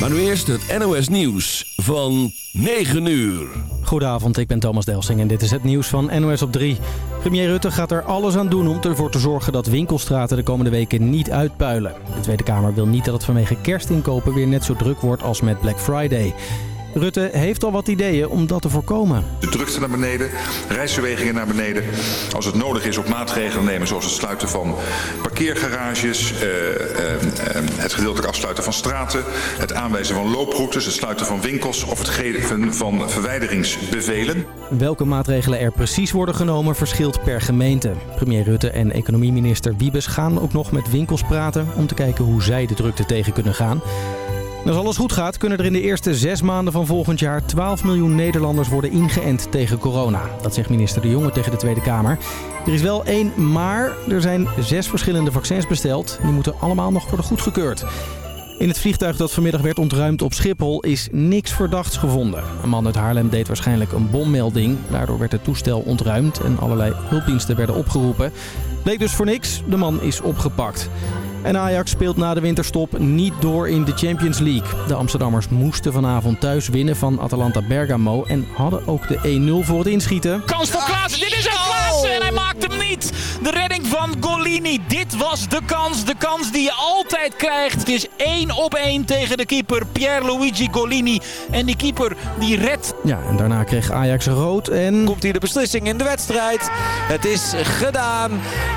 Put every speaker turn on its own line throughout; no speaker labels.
Maar nu eerst het NOS Nieuws van 9 uur.
Goedenavond, ik ben Thomas Delsing en dit is het nieuws van NOS op 3. Premier Rutte gaat er alles aan doen om ervoor te zorgen dat winkelstraten de komende weken niet uitpuilen. De Tweede Kamer wil niet dat het vanwege kerstinkopen weer net zo druk wordt als met Black Friday. Rutte heeft al wat ideeën om dat te voorkomen.
De drukte naar beneden, reisbewegingen naar beneden. Als het nodig is ook maatregelen nemen zoals het sluiten van parkeergarages, eh, eh, eh, het gedeeltelijk afsluiten van straten, het aanwijzen van looproutes, het sluiten van winkels of het geven van verwijderingsbevelen.
Welke maatregelen er precies worden genomen verschilt per gemeente. Premier Rutte en economieminister Wiebes gaan ook nog met winkels praten om te kijken hoe zij de drukte tegen kunnen gaan. Als alles goed gaat, kunnen er in de eerste zes maanden van volgend jaar 12 miljoen Nederlanders worden ingeënt tegen corona. Dat zegt minister De Jonge tegen de Tweede Kamer. Er is wel één maar. Er zijn zes verschillende vaccins besteld. Die moeten allemaal nog worden goedgekeurd. In het vliegtuig dat vanmiddag werd ontruimd op Schiphol is niks verdachts gevonden. Een man uit Haarlem deed waarschijnlijk een bommelding. Daardoor werd het toestel ontruimd en allerlei hulpdiensten werden opgeroepen. Bleek dus voor niks. De man is opgepakt. En Ajax speelt na de winterstop niet door in de Champions League. De Amsterdammers moesten vanavond thuis winnen van Atalanta Bergamo en hadden ook de 1-0 voor het inschieten.
Kans voor Klaassen, dit is een Klaassen en hij maakt hem niet. De redding van Golini, dit was de kans, de kans die je altijd krijgt. Het is 1 op 1 tegen de keeper Pierluigi Golini. En die keeper die redt.
Ja, en daarna kreeg Ajax rood en...
Komt hier de beslissing in de wedstrijd. Het is gedaan.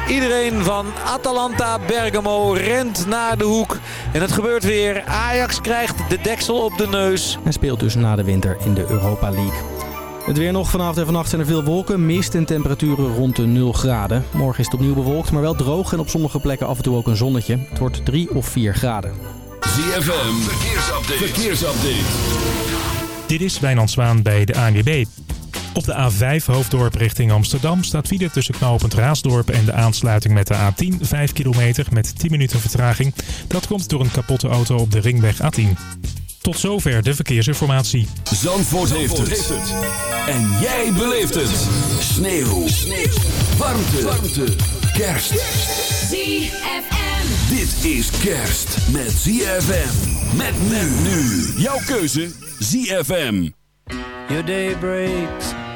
Iedereen van Atalanta Bergamo rent naar de hoek. En het gebeurt weer. Ajax krijgt de deksel op de neus.
En speelt dus na de winter in de Europa League. Het weer nog. Vanavond en vannacht zijn er veel wolken, mist en temperaturen rond de 0 graden. Morgen is het opnieuw bewolkt, maar wel droog en op sommige plekken af en toe ook een zonnetje. Het wordt 3 of 4 graden.
ZFM, verkeersupdate. verkeersupdate.
Dit is Wijnand Zwaan bij de ANWB. Op de A5 Hoofddorp richting Amsterdam staat file tussen knooppunt Raasdorp en de aansluiting met de A10 5 kilometer met 10 minuten vertraging. Dat komt door een kapotte auto op de ringweg A10. Tot zover de verkeersinformatie.
Zandvoort, heeft, het. En jij beleeft het. Sneeuw. Sneeuw. Warmte. Warmte. Kerst.
ZFM.
Dit is kerst met ZFM. Met men nu. Jouw keuze ZFM.
Your day breaks,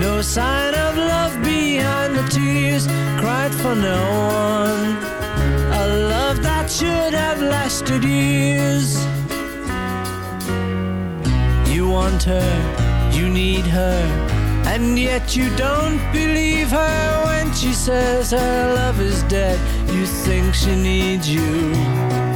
No sign of love behind the tears cried for no one. A love that should have lasted years. You want her, you need her, and yet you don't believe her when she says her love is dead. You think she needs you.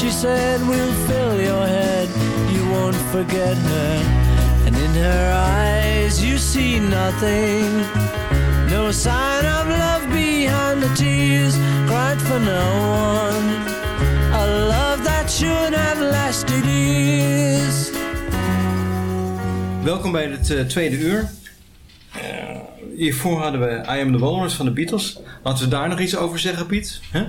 she said will fill your head. You won't forget her, and in her eyes you see nothing. No sign of love behind the tears cried for no one. A love that should have lasted years.
Welkom bij het eh, tweede uur. Hiervoor hadden we I Am The Walrus van de Beatles. Laten we daar nog iets over zeggen, Piet. Huh?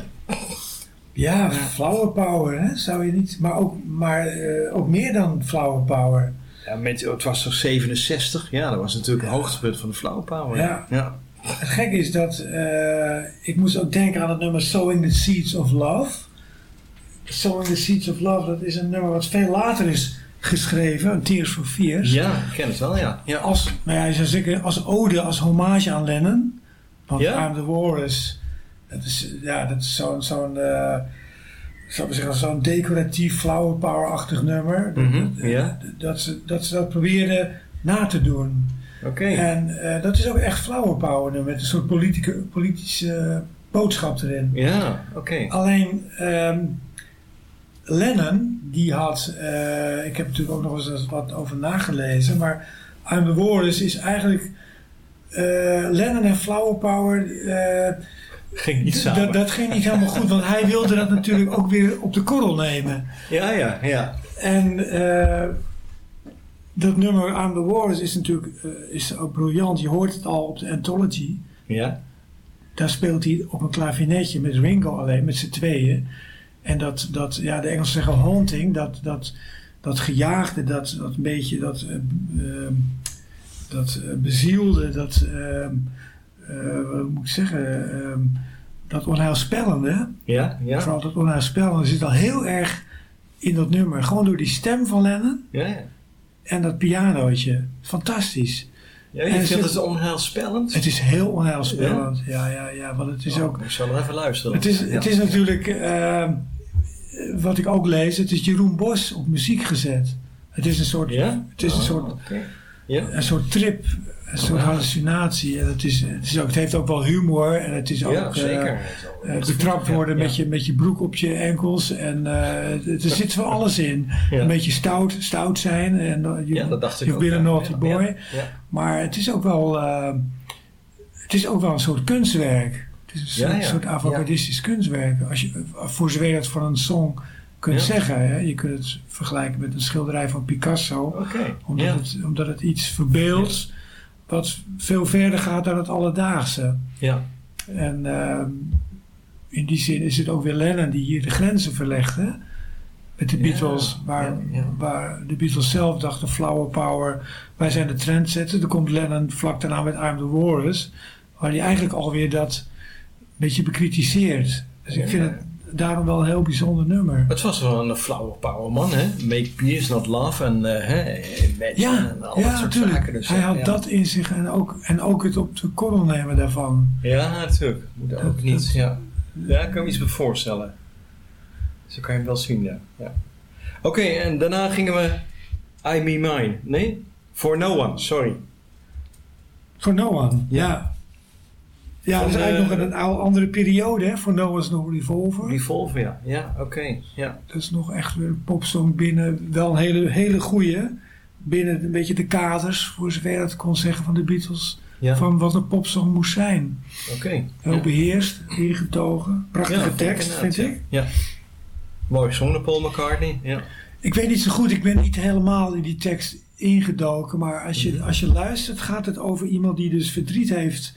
Ja, flower power, hè? zou je niet. Maar ook, maar, eh, ook meer dan flower power.
Ja, met, het was toch 67? Ja, dat was natuurlijk een hoogtepunt van de Flower Power.
Ja.
ja.
Het gekke is dat eh, ik moest ook denken aan het nummer Sowing the Seeds of Love. Sowing the Seeds of Love, dat is een nummer wat veel later is geschreven, Tears for Fears.
Ja, ik ken het wel, ja. ja.
Als, nou ja, zeggen, als ode, als hommage aan Lennon. Want
Ja?
I'm the Walrus, dat is, ja, dat is zo'n, zo'n ik zeggen, zo'n decoratief, flower power-achtig nummer. Dat-
Mhm,
dat, ze, dat ze dat probeerden na te doen.
Oké.
En eh, dat is ook echt flower power nummer, met een soort politieke, politische boodschap erin.
Ja, oké.
Alleen ehm, Lennon, die had, eh, ik heb natuurlijk ook nog eens wat over nagelezen, maar I'm the Walrus is eigenlijk eh, Lennon en Flower Power.
Ging niet
d-
samen.
dat, dat ging niet helemaal goed, want hij wilde dat natuurlijk ook weer op de korrel nemen.
Ja, ja, ja.
En eh, dat nummer I'm the Walrus is natuurlijk eh, is ook briljant. Je hoort het al op de Anthology.
Ja.
Daar speelt hij op een klavinetje met Ringo alleen, met z'n tweeën. En dat, dat ja, de Engelsen zeggen haunting, dat, dat, dat gejaagde, dat, dat een beetje, dat, eh, dat bezielde, dat, wat moet ik zeggen, ehm, dat onheilspellende.
Ja, ja.
Vooral dat onheilspellende zit al heel erg in dat nummer. Gewoon door die stem van Lennon
Ja, ja.
en dat pianootje. Fantastisch.
Ja,
En
je vindt
zit-
het onheilspellend?
Het is heel onheilspellend. Ja, ja, ja. Want het is
Oh,
ook...
Ik zal nog even luisteren.
Het is,
Ja.
het is natuurlijk, eh, wat ik ook lees, het is Jeroen Bos op muziek gezet. Het is een soort,
Ja?
het is een
Oh,
soort,
oké. Ja?
een soort trip, een soort hallucinatie. En het, is, het, is ook, het heeft ook wel humor en het is ook
Ja,
eh,
zeker.
eh, betrapt worden
Ja,
met, je, met je broek op je enkels. En eh, er zit van alles in.
Ja.
Een beetje stout, stout zijn. En, je,
Ja, dat dacht ik ook, ja.
naughty
Ja,
boy.
ja, ja.
Maar het is ook wel, het is ook wel een soort kunstwerk. Het is een
Ja,
soort,
ja.
avant-gardistisch kunstwerk. Als je, voor zover je het van een song kunt
Ja.
zeggen. Hè? Je kunt het vergelijken met een schilderij van Picasso. Omdat,
Ja.
het, omdat het iets verbeeldt wat veel verder gaat dan het alledaagse.
Ja.
En ehm, in die zin is het ook weer Lennon die hier de grenzen verlegt. Hè? Met de
Ja,
Beatles, waar,
ja, ja.
waar de Beatles zelf dachten flower power, wij zijn de trendsetter. Dan komt Lennon vlak daarna met I'm the Walrus, waar hij eigenlijk alweer dat een beetje bekritiseert. Dus ik vind het daarom wel een heel bijzonder nummer.
Het was wel een flower power man, hè? Make peace, not love en eh hè, imagine
Ja,
en al dat soort zaken. Dus,
hij had
ja.
dat in zich en ook, en ook het op de korrel nemen daarvan.
Ja, natuurlijk. Moet ook niet.
dat-
Ja. ja, ik kan me iets bij voorstellen. Zo kan je hem wel zien, ja. ja. Oké, en daarna gingen we I Me Mine. Nee? For No One, sorry.
Voor No One,
Ja.
Ja. Dat is eigenlijk
eh,
nog een, een andere periode, hè? Voor No One's No Revolver.
Revolver, ja. Ja, oké. Ja.
Dat is nog echt weer een popsong binnen, wel een hele, hele goeie. Binnen een beetje de kaders, voor zover je dat kon zeggen van de Beatles.
Ja,
Van wat een popsong moest zijn.
oké.
Heel
Ja.
beheerst, ingetogen. Prachtige
Ja,
tekst, vind
ja.
ik.
Ja. Mooi gezongen, Paul McCartney. Ja.
Ik weet niet zo goed, ik ben niet helemaal in die tekst ingedoken. Maar als je, als je luistert, gaat het over iemand die dus verdriet heeft.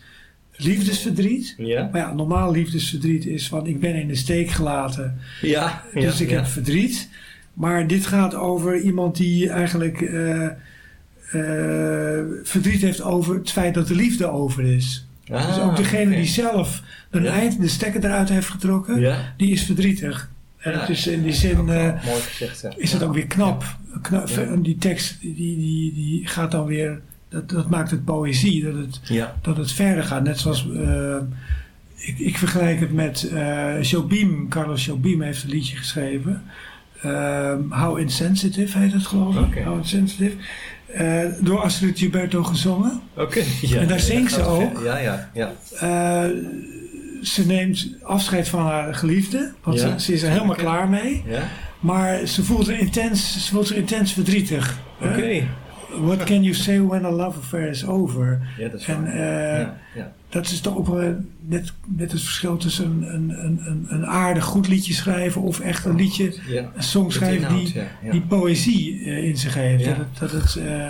Liefdesverdriet.
Ja?
Maar ja, normaal liefdesverdriet is van ik ben in de steek gelaten.
Ja.
Dus
ja,
ik
ja.
heb verdriet. Maar dit gaat over iemand die eigenlijk eh, eh, verdriet heeft over het feit dat de liefde over is.
Ah,
dus ook degene die zelf een
Ja.
eind, de stekker eruit heeft getrokken,
Ja.
die is verdrietig. En
Ja.
het is in die zin eh,
Mooi gezegd, ja.
is het ook weer knap. knap Die tekst die, die, die gaat dan weer, dat, dat maakt het poëzie, dat het,
Ja.
dat het verder gaat. Net zoals, eh, ik, ik vergelijk het met eh Jobim, Carlos Jobim heeft een liedje geschreven. Ehm, How Insensitive heet het geloof ik. How Insensitive. Eh, door Astrid Gilberto gezongen.
Oké. Ja.
En daar
Ja,
zingt ze ook.
Ja, ja, ja.
Eh, ze neemt afscheid van haar geliefde, want
Ja.
ze, ze is er helemaal klaar mee.
Ja.
Maar ze voelt zich intens, ze voelt zich intens verdrietig.
Oké.
Eh, what can you say when a love affair is over?
Ja, dat is
En eh,
ja, ja.
dat is toch ook wel net, net het verschil tussen een, een, een, een, aardig goed liedje schrijven of echt een liedje,
Ja.
een song schrijven
inhoud,
die, die poëzie eh, in zich heeft. Dat het, dat het, eh,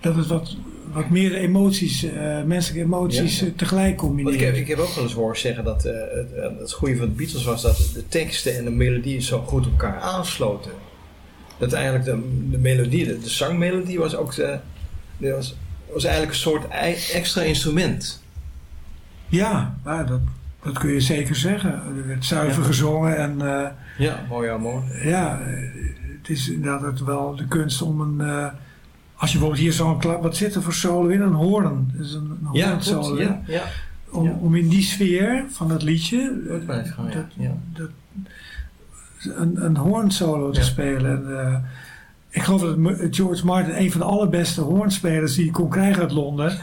dat het wat, wat meer emoties, eh, menselijke emoties eh, tegelijk
Want
combineert.
ik, heb, ik heb ook wel eens horen zeggen dat eh, het, eh, het goede van de Beatles was dat de teksten en de melodie zo goed op elkaar aansloten. Dat eigenlijk de, de melodie, de, de zangmelodie was ook de, de was, was eigenlijk een soort extra instrument.
Ja, dat, dat kun je zeker zeggen. Er werd zuiver
Ja.
gezongen en eh,
Ja, mooi ja, mooi.
ja, eh, het is inderdaad wel de kunst om een... eh, als je bijvoorbeeld hier zo'n... Wat zit er voor solo in? Een hoorn. Dus een, een
Ja? Ja, ja.
Om, in die sfeer van dat liedje...
Dat
eh,
blijft gaan, ja.
dat-
Ja.
dat- een, een hoornsolo te
Ja.
spelen. En, eh, ik geloof dat George Martin een van de allerbeste hoornspelers die je kon krijgen uit Londen.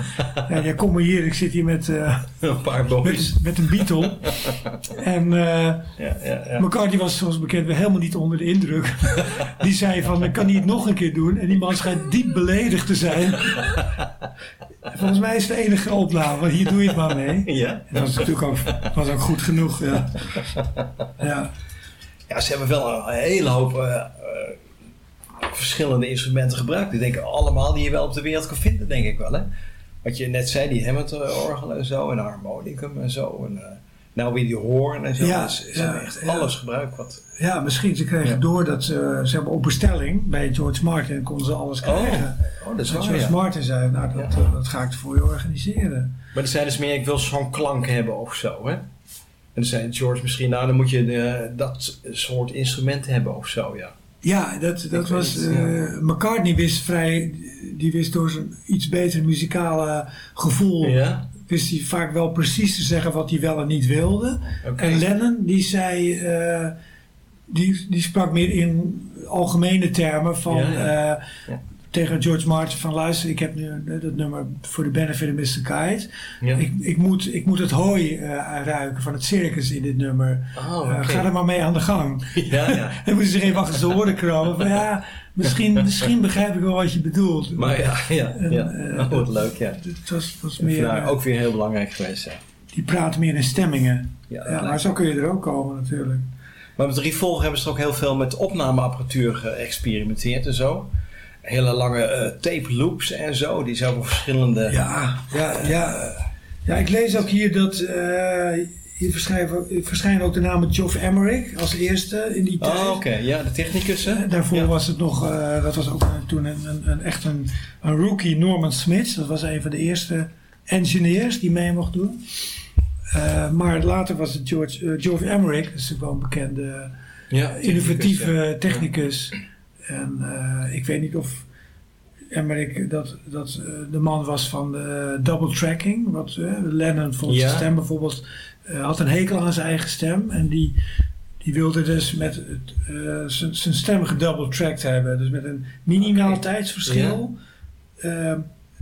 en ja, kom maar hier, ik zit hier met, eh,
Een paar boys.
met, met een Beatle. en eh
Ja, ja, ja.
McCartney was zoals bekend weer helemaal niet onder de indruk. die zei van, ik kan hij het nog een keer doen? En die man schijnt diep beledigd te zijn. Volgens mij is het de enige opname, want hier doe je het maar mee.
Ja.
En dat was natuurlijk ook, was ook goed genoeg. Ja. Ja.
Ja, ze hebben wel een hele hoop eh, eh, verschillende instrumenten gebruikt. Die denken allemaal die je wel op de wereld kan vinden, denk ik wel. Hè? Wat je net zei, die Hammond-orgel en zo, en harmonicum en zo. En, eh, nou weer die hoorn en zo.
Ja,
Dus ze
ja,
hebben echt
ja.
alles gebruikt. Wat...
Ja, misschien. Ze kregen
Ja.
door dat ze, ze hebben op bestelling bij George Martin konden ze alles krijgen.
oh, dat is waar,
George. Martin zei, nou dat, eh, dat ga ik voor je organiseren.
Maar dan zeiden ze meer, ik wil zo'n klank hebben of zo. Hè? En dan zei George misschien, nou dan moet je de, dat soort instrument hebben of zo, ja.
Ja, dat, dat was.
het,
eh, McCartney wist vrij. Die wist door zijn iets beter muzikale gevoel.
Ja?
Wist hij vaak wel precies te zeggen wat hij wel en niet wilde. En Lennon, die zei. eh, die, die sprak meer in algemene termen van.
Ja.
Tegen George Martin van luister, ik heb nu eh, dat nummer voor de benefit of Mr. Kite.
Ja.
Ik, ik, moet, ik moet het hooi eh, ruiken van het circus in dit nummer.
Oh,
Eh, ga er maar mee aan de gang.
Ja, ja.
Dan moeten ze zich even achter zijn oren krabben. Van, ja, misschien, misschien begrijp ik wel wat je bedoelt.
Maar ja, ja,
En,
ja. oh, leuk, ja.
Het was,
Meer, ook weer heel belangrijk geweest, ja.
die praten meer in stemmingen.
Ja,
maar zo kun je er ook komen natuurlijk.
Maar met Revolver hebben ze ook heel veel met opnameapparatuur geëxperimenteerd en zo. Hele lange eh, tape loops en zo. Die zijn verschillende...
Ja, ja, ja. Ja, ik lees ook hier dat eh, hier verschijnen, verschijnen ook de namen Geoff Emerick als eerste in die tijd.
Oh, oké. Ja, de technicus, hè?
Eh, Daarvoor
Ja.
was het nog, dat was ook toen een, een, een- echt een, een rookie, Norman Smith. Dat was een van de eerste engineers die mee mocht doen. Maar later was het George, Geoff Emerick, dat is natuurlijk wel een bekende
Ja,
innovatieve
ja.
technicus. En eh, ik weet niet of Emmerich dat, dat eh, de man was van de double tracking. Wat eh, Lennon vond
Ja.
zijn stem bijvoorbeeld eh, had een hekel aan zijn eigen stem. En die, die wilde dus met het, eh, zijn stem gedouble tracked hebben. Dus met een minimaal tijdsverschil. eh,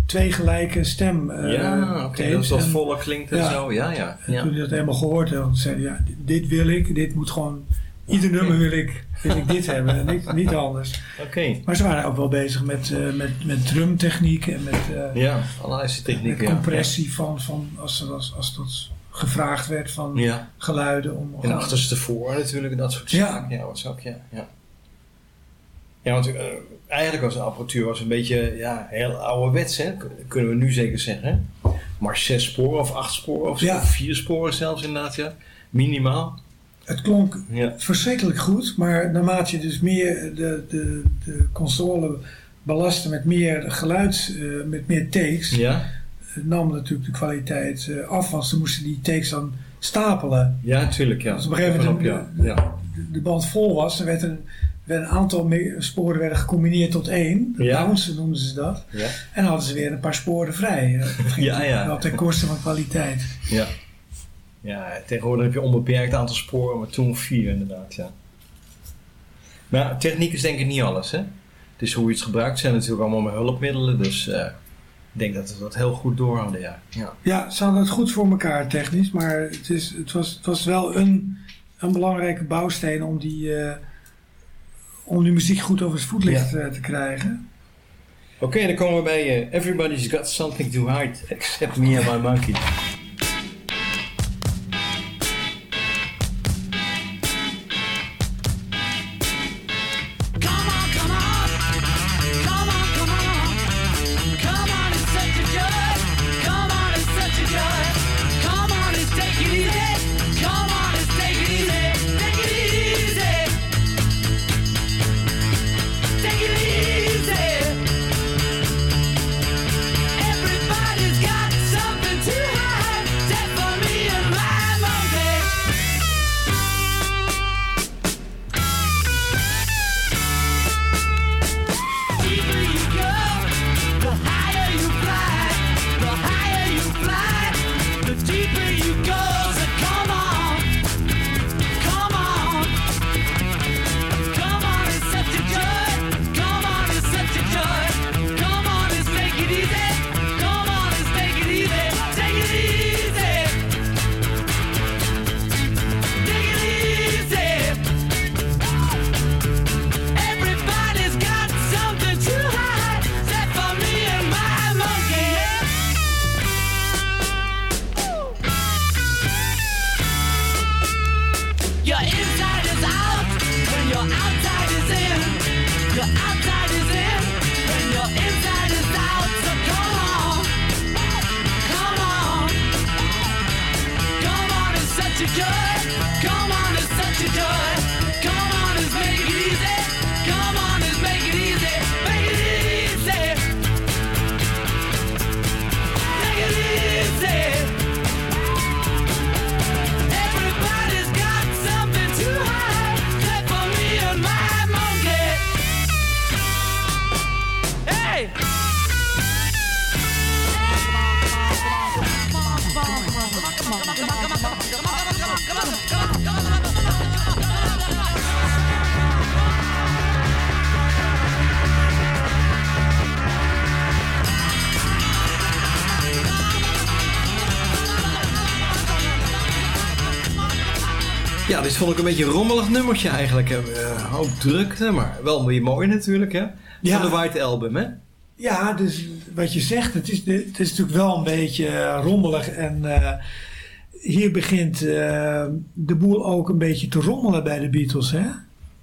twee gelijke stem eh,
Ja, oké.
tapes.
dat dat voller klinkt en
Ja.
zo. Ja, ja.
en
ja.
toen hij dat helemaal gehoord had, zei hij, ja, dit wil ik, dit moet gewoon, ieder nummer wil ik, wil ik dit hebben en niet, niet anders.
Oké.
Maar ze waren ook wel bezig met, eh, met, met drumtechniek en met, eh,
Ja,
met
ja.
compressie van, van als, er- als, als dat gevraagd werd van
Ja.
geluiden. Om,
En achterstevoor natuurlijk, en dat soort
Ja.
zaken. Ja, wat ook, ja. Ja, ja want eh, eigenlijk was de apparatuur was een beetje ja, heel ouderwets, hè? Kunnen we nu zeker zeggen. Maar zes sporen of acht sporen of,
Ja.
of vier sporen zelfs inderdaad, ja. Minimaal.
Het klonk
Ja.
verschrikkelijk goed, maar naarmate je dus meer de, de, de console belastte met meer geluid, eh, met meer takes,
Ja,
nam natuurlijk de kwaliteit eh, af, want ze moesten die takes dan stapelen.
ja natuurlijk, ja.
Dus op een gegeven moment
ja.
de-
ja.
de, band vol was, er werd een, werd een aantal sporen werden gecombineerd tot één.
Ja.
Bounce noemden ze dat.
Ja.
En dan hadden ze weer een paar sporen vrij. Eh, Dat ging
Ja, ja.
Wel ten koste van kwaliteit.
Ja. Ja, tegenwoordig heb je een onbeperkt aantal sporen, maar toen vier inderdaad, ja. Maar techniek is denk ik niet alles, hè. Het is hoe je het gebruikt, zijn natuurlijk allemaal maar hulpmiddelen, dus eh, ik denk dat we dat heel goed door hadden, ja. ja.
Ja, ze hadden het goed voor elkaar technisch, maar het, is, het, was, het was wel een, een belangrijke bouwsteen om die, eh, om die muziek goed over het voetlicht eh, te krijgen.
Oké, dan komen we bij eh, Everybody's Got Something to Hide, except me and my monkey. Vond ik een beetje een rommelig nummertje eigenlijk. Eh, hoop drukte, maar wel weer mooi natuurlijk, hè?
Ja.
Van de White Album, hè?
Ja, dus wat je zegt, het is, het is natuurlijk wel een beetje eh, rommelig. En eh, hier begint de boel ook een beetje te rommelen bij de Beatles, hè?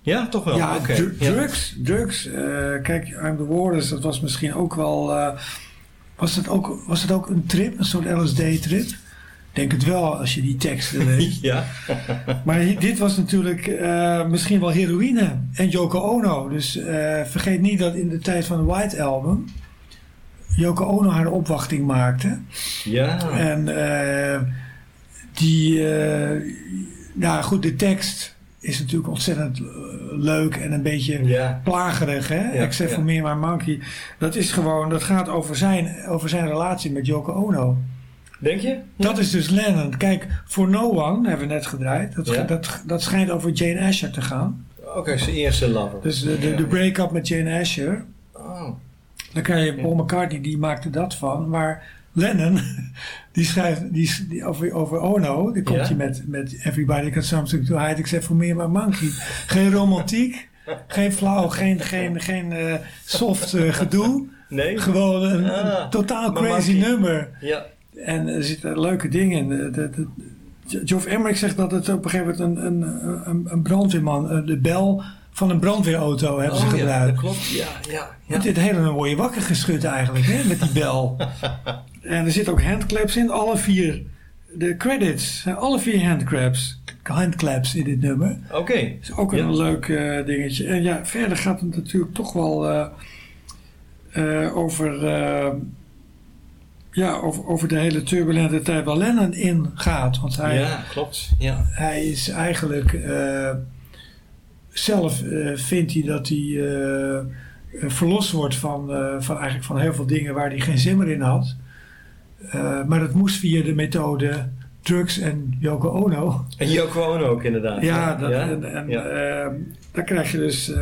Ja, toch wel?
ja, dr-
Ja.
drugs. drugs. kijk, I'm the Waters, dat was misschien ook wel... was, dat ook, was het ook een trip, een soort LSD-trip? Ik denk het wel, als je die teksten leest.
Ja.
Maar dit was natuurlijk eh, misschien wel heroïne en Yoko Ono. Dus eh, vergeet niet dat in de tijd van de White Album... Yoko Ono haar opwachting maakte.
Ja.
En eh, die, ja goed, de tekst is natuurlijk ontzettend leuk en een beetje
Ja.
plagerig, hè? Except
ja.
for Me and My Monkey. Dat is gewoon, dat gaat over zijn, over zijn relatie met Yoko Ono.
Denk je?
Dat is dus Lennon. Kijk, For No One hebben we net gedraaid. Dat,
Ja.
dat, dat schijnt over Jane Asher te gaan.
Oké, zijn eerste lover.
Dus de, de, de break-up met Jane Asher.
Oh.
Dan kan je Paul McCartney, die maakte dat van. Maar Lennon, die schrijft die, die over, over Ono. Die komt
Ja.
hij met, met Everybody Got Something to Hide Except for Me and My Monkey. Geen romantiek, geen flauw, geen, geen, geen eh, soft eh, gedoe.
Nee?
Gewoon een,
Ah,
een totaal crazy
Monkey.
nummer.
Ja.
En er zitten leuke dingen in. De, de, de- Geoff Emerick zegt dat het op een gegeven moment een, een, een, brandweerman, eh, de bel van een brandweerauto hebben ze
Oh, ja,
gebruikt.
dat klopt. Ja, ja, ja.
Dit hele word je wakker geschud eigenlijk, hè, met die bel. en er zitten ook handclaps in, alle vier. De credits alle vier handclaps, handclaps in dit nummer.
Oké.
is ook een
Ja.
leuk eh, dingetje. En ja, verder gaat het natuurlijk toch wel eh, over, ja, over, over de hele turbulente tijd waar Lennon in gaat. Want hij,
Ja, klopt. Ja.
hij is eigenlijk eh, zelf eh, vindt hij dat hij eh, verlost wordt van, van eigenlijk van heel veel dingen waar hij geen zin meer in had. Maar dat moest via de methode drugs en Yoko Ono.
En Yoko Ono ook inderdaad.
Ja, dat,
ja?
en, en
Ja.
dan krijg je dus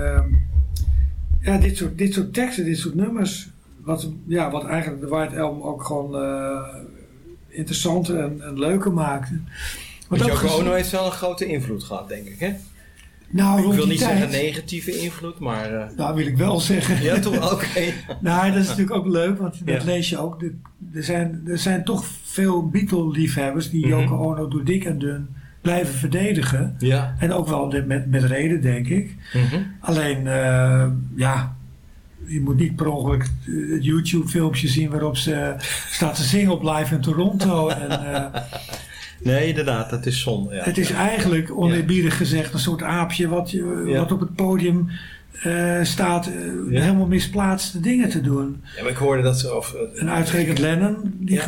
ja, dit, soort, dit soort teksten, dit soort nummers. Wat, ja, wat eigenlijk de White Album ook gewoon eh, interessanter en, en leuker maakte.
Want
gezien-
Ono heeft wel een grote invloed gehad, denk ik. Hè?
nou,
ik wil niet
tijd,
zeggen negatieve invloed, maar... eh,
Nou, wil ik wel zeggen.
ja, toch? Oké.
nou, dat is natuurlijk ook leuk, want dat lees je ook. Er zijn, er zijn toch veel Beatle-liefhebbers die. Yoko Ono door dik en dun blijven verdedigen.
Ja.
En ook wel de- met, met reden, denk ik.
Mhm.
Alleen, eh, ja, je moet niet per ongeluk eh, het YouTube-filmpje zien waarop ze staat te zingen op live in Toronto. en, eh,
Nee, inderdaad, dat is zonde. Ja.
het is eigenlijk, oneerbiedig gezegd, een soort aapje wat, je,
Ja.
wat op het podium eh, staat eh,
Ja.
helemaal misplaatste dingen te doen.
Ja, maar ik hoorde dat ze... Of, eh,
En uitgerekend Lennon, die,
Ja.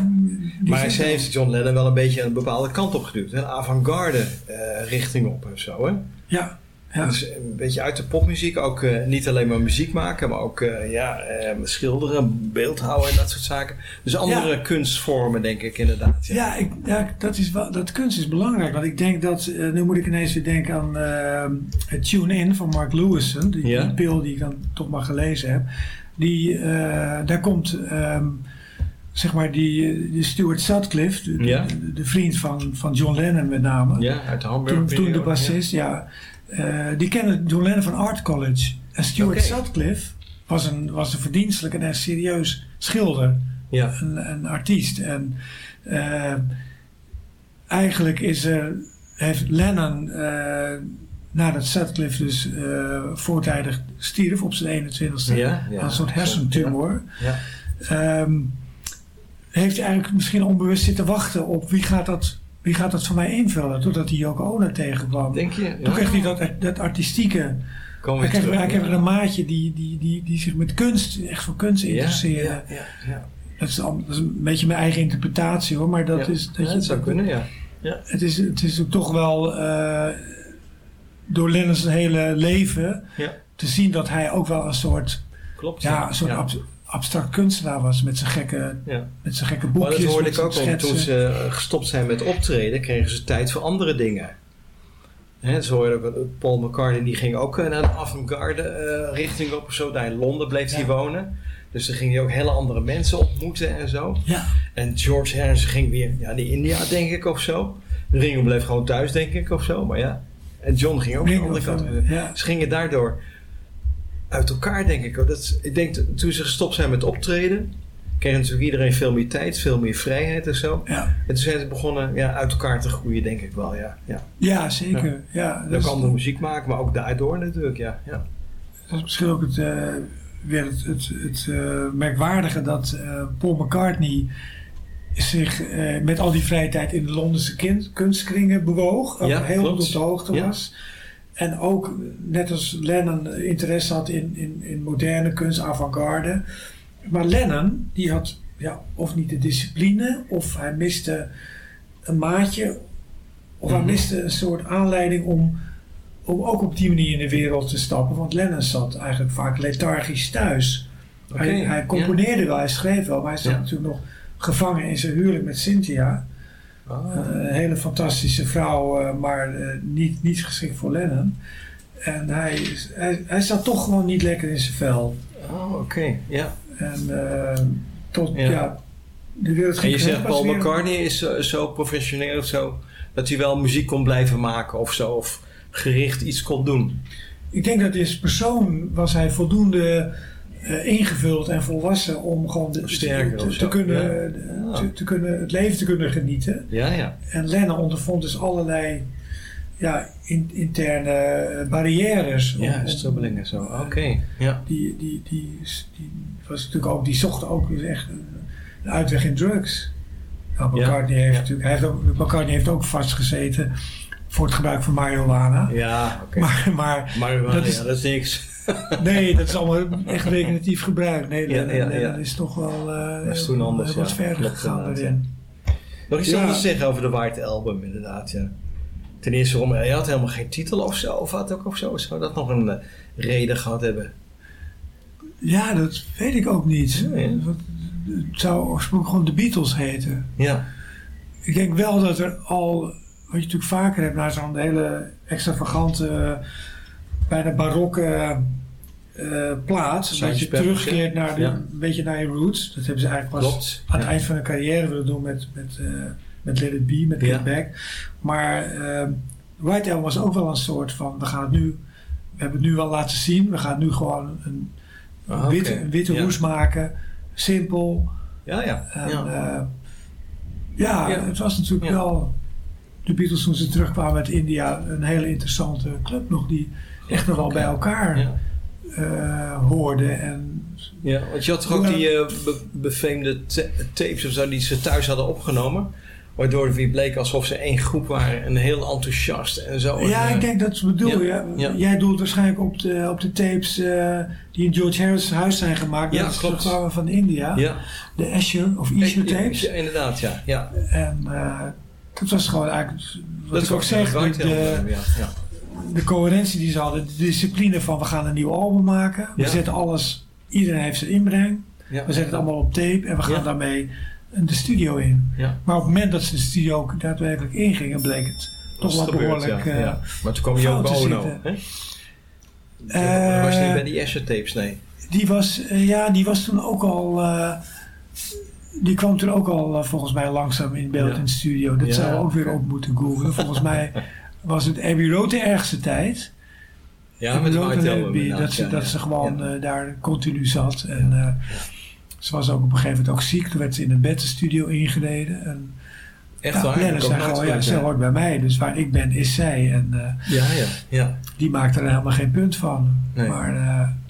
die
maar ze heeft John Lennon wel een beetje een bepaalde kant op geduwd. Een avant-garde eh, richting op en zo, hè?
Ja, ja.
Dus een beetje uit de popmuziek. Ook eh, niet alleen maar muziek maken, maar ook eh, ja, eh, schilderen, beeldhouden en dat soort zaken. Dus andere
Ja.
kunstvormen, denk ik inderdaad. Ja.
Ja, ik, ja dat, is wel, dat kunst is belangrijk. Want ik denk dat, eh, nu moet ik ineens weer denken aan eh, het Tune In van Mark Lewison. Die, die pil die ik dan toch maar gelezen heb. Die, daar komt, ehm, zeg maar, die, die Stuart Sutcliffe, de,
Ja.
de, de vriend van, van John Lennon met name.
Ja, uit de Hamburg.
toen, toen de bassist, ja. Eh, die kende John Lennon van Art College. En Stuart. Sutcliffe was een, was een verdienstelijk en een serieus schilder
Ja.
een, een artiest. En eh, eigenlijk is er, heeft Lennon, eh, nadat Sutcliffe dus eh, voortijdig stierf op zijn 21ste,
Ja, ja.
aan een soort hersentumor,
Ja.
ehm, heeft hij eigenlijk misschien onbewust zitten wachten op wie gaat dat, wie gaat dat voor mij invullen, totdat hij Yoko Ono tegenkwam.
Denk je?
Toen kreeg hij dat, dat artistieke.
Terug.
hij kreeg
ja.
een maatje die, die, die, die zich met kunst, echt voor kunst
Ja,
interesseerde.
Ja, ja, ja.
Dat is, al- dat is een beetje mijn eigen interpretatie hoor, maar dat
Ja.
is... Dat
Ja,
je,
dat zou kunnen, ja. ja.
Het is, het is ook toch wel eh, door Lennon's hele leven
Ja.
te zien dat hij ook wel een soort,
Klopt.
ja, een soort
ja.
Abstract kunstenaar was met zijn gekke,
Ja.
met zijn gekke
Maar
boekjes.
dat hoorde ik ook al. Toen ze eh, gestopt zijn met optreden, kregen ze tijd voor andere dingen. Hè, zo hoorde ik, ook, Paul McCartney die ging ook eh, naar de avant-garde eh, richting op of zo. Daar in Londen bleef hij wonen. Dus dan ging hij ook hele andere mensen ontmoeten en zo.
Ja,
En George Harrison ging weer ja, naar India, denk ik, of zo. Ringo bleef gewoon thuis, denk ik, of zo. Maar ja, En John ging ook de
Ringo
andere kant. Ze gingen daardoor uit elkaar, denk ik. Dat, ik denk dat toen ze gestopt zijn met optreden, kreeg natuurlijk iedereen veel meer tijd, veel meer vrijheid en zo.
Ja,
En toen zijn ze begonnen ja, uit elkaar te groeien, denk ik wel. Ja, ja.
ja zeker. Ja.
Ook
dat, is,
andere muziek maken, maar ook daardoor natuurlijk. Ja, ja.
dat is misschien ook het, eh, weer het, het, het eh, merkwaardige dat eh, Paul McCartney zich met al die vrije tijd in de Londense kunstkringen bewoog. ook
Ja,
heel goed op de hoogte
Ja.
was. En ook, net als Lennon, interesse had in, in, in moderne kunst, avant-garde. Maar Lennon, die had ja, of niet de discipline, of hij miste een maatje, of hij
Mhm.
miste een soort aanleiding om, om ook op die manier in de wereld te stappen. Want Lennon zat eigenlijk vaak lethargisch thuis. Hij, hij componeerde wel, hij schreef wel, maar hij zat
Ja.
natuurlijk nog gevangen in zijn huwelijk met Cynthia. Een hele fantastische vrouw, eh, maar eh, niet, niet geschikt voor Lennon. En hij, hij, hij zat toch gewoon niet lekker in zijn vel.
Oh, oké. Ja.
En eh, tot,
Ja.
ja. de wereld
En
ging
je
terug,
zegt Paul
weer-
McCartney is zo, zo professioneel of zo, dat hij wel muziek kon blijven maken of zo, of gericht iets kon doen.
Ik denk dat als persoon was hij voldoende eh, ingevuld en volwassen om gewoon de,
Sterker
te, te kunnen,
ja.
te, te kunnen, het leven te kunnen genieten.
Ja, ja.
En Lennon ondervond dus allerlei ja, in- interne eh, barrières. om-
Ja,
om-
strubbeling zo. Oké. Ja.
die, die, die, die, was natuurlijk ook, die zocht ook dus echt een, een uitweg in drugs. Nou,
Ja,
McCartney, heeft
ja.
natuurlijk, hij heeft ook, McCartney heeft ook vastgezeten voor het gebruik van marihuana.
Ja, oké.
Maar, maar
Maar
dat
dat,
is-
ja, dat is niks.
Nee, dat is allemaal echt recreatief gebruik. Nee,
Ja,
dat,
ja,
dat is toch wel eh,
Dat is toen anders,
wat
ja.
verder
Klopt
gegaan daarin.
Nog iets anders zeggen over de White Album, inderdaad. Ja. Ten eerste, waarom, hij had helemaal geen titel of zo, of had ook of zo. Zou dat nog een eh, reden gehad hebben?
Ja, dat weet ik ook niet. Het zou oorspronkelijk gewoon de Beatles heten.
Ja.
Ik denk wel dat er al, wat je natuurlijk vaker hebt, na zo'n hele extravagante, bijna barokke eh, plaat,
Sgt.
dat je terugkeert naar de,
Ja.
een beetje naar je roots. Dat hebben ze eigenlijk pas
Klopt.
aan het
Ja.
eind van hun carrière willen doen met, met, eh, met Let It Be, met
Ja.
Get Back. Maar eh, White Album was ook wel een soort van, we gaan het nu, we hebben het nu wel laten zien, we gaan nu gewoon een, een
Ah,
witte, een witte hoes maken, simpel.
Ja, ja.
En,
ja.
het was natuurlijk wel de Beatles toen ze terugkwamen uit India een hele interessante club nog die echt nog wel bij elkaar
ja.
eh, hoorde. En
Ja, want je had toch ook die eh, be- befaamde ta- tapes of zo die ze thuis hadden opgenomen. Waardoor het weer bleek alsof ze één groep waren en heel enthousiast en zo.
ja,
En, eh,
ik denk dat ze
Ja,
ja. Jij doelt waarschijnlijk op de, op de tapes eh, die in George Harris's huis zijn gemaakt.
Ja,
dat
klopt.
terugkwamen van India.
Ja,
De Asher of Isher tapes.
Ja, inderdaad, ja. ja.
En eh, dat was gewoon eigenlijk, wat
Dat
ik ook zeg, de, de,
ja.
de coherentie die ze hadden, de discipline van we gaan een nieuw album maken. We zetten alles, iedereen heeft zijn inbreng. We zetten het allemaal op tape en we gaan daarmee de studio in. Maar op het moment dat ze de studio ook daadwerkelijk ingingen, bleek het toch wel behoorlijk. eh,
ja. Maar toen kwam Yoko
te
Ono. Hè?
Eh,
was niet bij die Asher tapes, nee.
Die was, eh, ja, die was toen ook al. Die kwam toen ook al eh, volgens mij langzaam in beeld
Ja.
in de studio. Dat
Ja,
zou we ook weer op moeten googlen. Volgens mij was het Abbey Road de ergste tijd.
Ja, met.
Abbey, dat ze,
ja,
dat
ja.
ze gewoon
Ja.
eh, daar continu zat. En eh, ze was ook op een gegeven moment ook ziek. Toen werd ze in een bed de studio ingereden. En,
Echt
ja,
waar? Ook
zei gewoon, ja, zij
ja.
hoort bij mij. Dus waar ik ben, is zij. En
Ja, ja, ja.
die maakte er helemaal geen punt van.
Nee.
Maar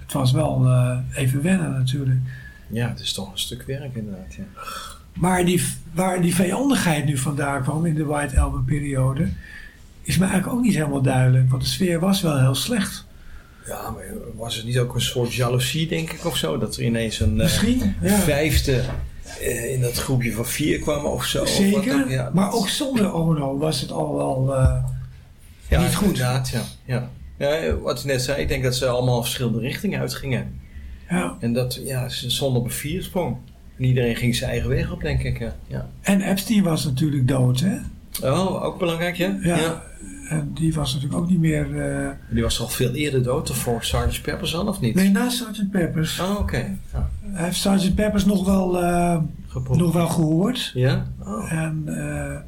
het was wel even wennen natuurlijk.
Ja, het is toch een stuk werk inderdaad, ja.
Maar die, waar die vijandigheid nu vandaan kwam in de White Album periode... is me eigenlijk ook niet helemaal duidelijk. Want de sfeer was wel heel slecht.
Ja, maar was het niet ook een soort jaloezie, denk ik, of zo? Dat er ineens een eh,
ja.
vijfde eh, in dat groepje van vier kwam of zo? of
Zeker,
ja,
maar ook zonder Ono was het al wel eh,
ja,
niet goed.
Inderdaad, ja. ja. Ja, wat je net zei, ik denk dat ze allemaal verschillende richtingen uitgingen.
Ja.
En dat, ja, ze stonden op een viersprong. En iedereen ging zijn eigen weg op, denk ik. Ja.
En Epstein was natuurlijk dood, hè?
Oh, ook belangrijk, ja?
Ja. En die was natuurlijk ook niet meer... eh,
Die was al veel eerder dood, of voor Sgt. Pepper's al, of niet?
nee, na Sgt. Peppers.
Oh, oké. Ja.
Hij heeft Sgt. Peppers nog wel, eh, nog wel gehoord.
Ja? Oh.
En, eh,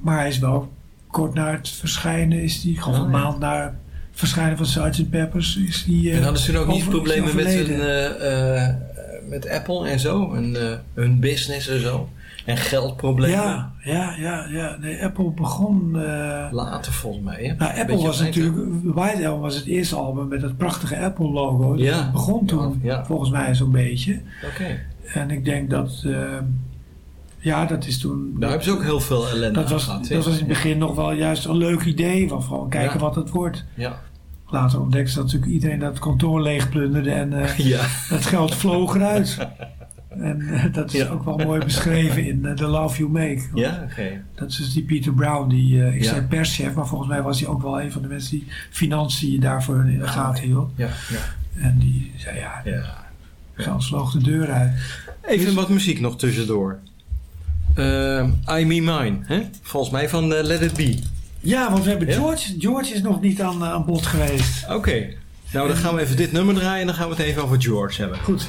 maar hij is wel kort na het verschijnen is die, gewoon
Oh,
een maand na verschijnen van Sgt. Peppers, is die. eh,
En hadden ze toen ook niet problemen met, hun, eh, eh, met Apple en zo? En, eh, hun business en zo? En geldproblemen?
Ja, ja, ja, ja. Nee, Apple begon. eh,
Later volgens mij. Hè?
nou, Apple was natuurlijk. White Album was het eerste album met dat prachtige Apple-logo. Dus
Ja.
dat begon toen,
Ja.
volgens mij, zo'n beetje.
Oké.
En ik denk dat. eh, ja, dat is toen.
Daar hebben ze ook heel veel ellende
dat
aan
was,
gehad.
dat was in het begin nog wel juist een leuk idee. Van gewoon kijken wat het wordt.
Ja.
Later ontdekte ze dat natuurlijk iedereen dat kantoor leegplunderde en eh,
Ja.
het geld vloog eruit. En eh, dat is
Ja.
ook wel mooi beschreven in eh, The Love You Make.
Ja, oké.
Dat is dus die Peter Brown, die is
Ja.
zijn perschef, maar volgens mij was hij ook wel een van de mensen die financiën daarvoor in de gaten hield.
Ja, ja.
En die zei ja,
ja.
geld vloog de deur uit.
Even wat muziek nog tussendoor. Ehm I Me Mine, hè? volgens mij van eh, Let It Be.
Ja, want we hebben
Ja?
George. George is nog niet aan, eh, aan bod geweest.
Oké, nou dan gaan we even dit nummer draaien en dan gaan we het even over George hebben.
Goed.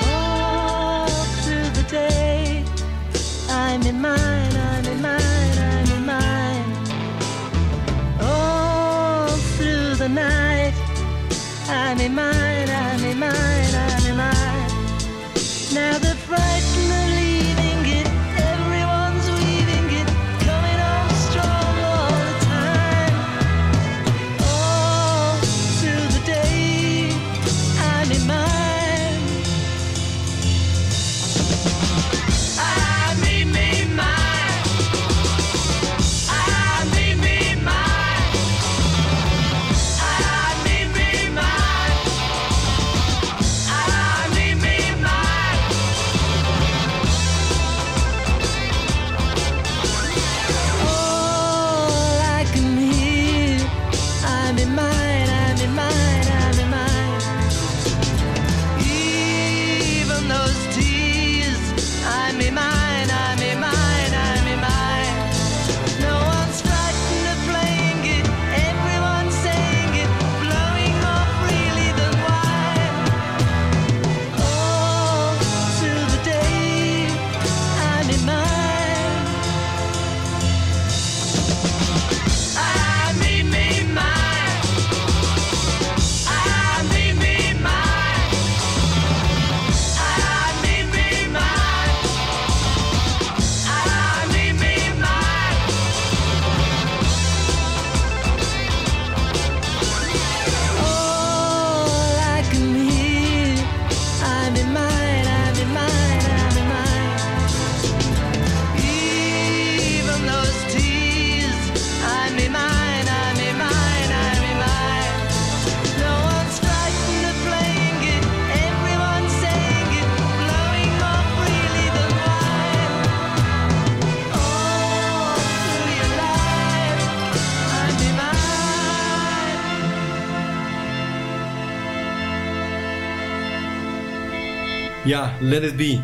All through the day, I'm in mine, I'm in mine, I'm in mine. All through the night, I'm in mine,
Ja, Let It Be.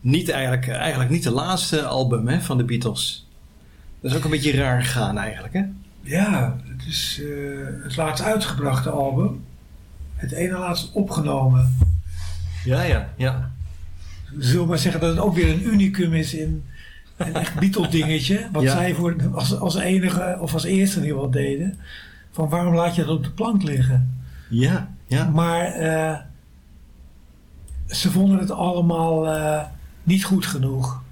Niet eigenlijk, eigenlijk niet de laatste album hè, van de Beatles. Dat is ook een beetje raar gegaan eigenlijk, hè?
Ja, het is eh, het laatst uitgebrachte album. Het ene laatst opgenomen.
Ja, ja, ja.
Zullen we maar zeggen dat het ook weer een unicum is in een echt Beatles dingetje. Wat
Ja.
zij voor, als, als enige of als eerste in ieder geval deden. Van waarom laat je dat op de plank liggen?
Ja, ja.
Maar eh, ze vonden het allemaal eh, niet goed genoeg,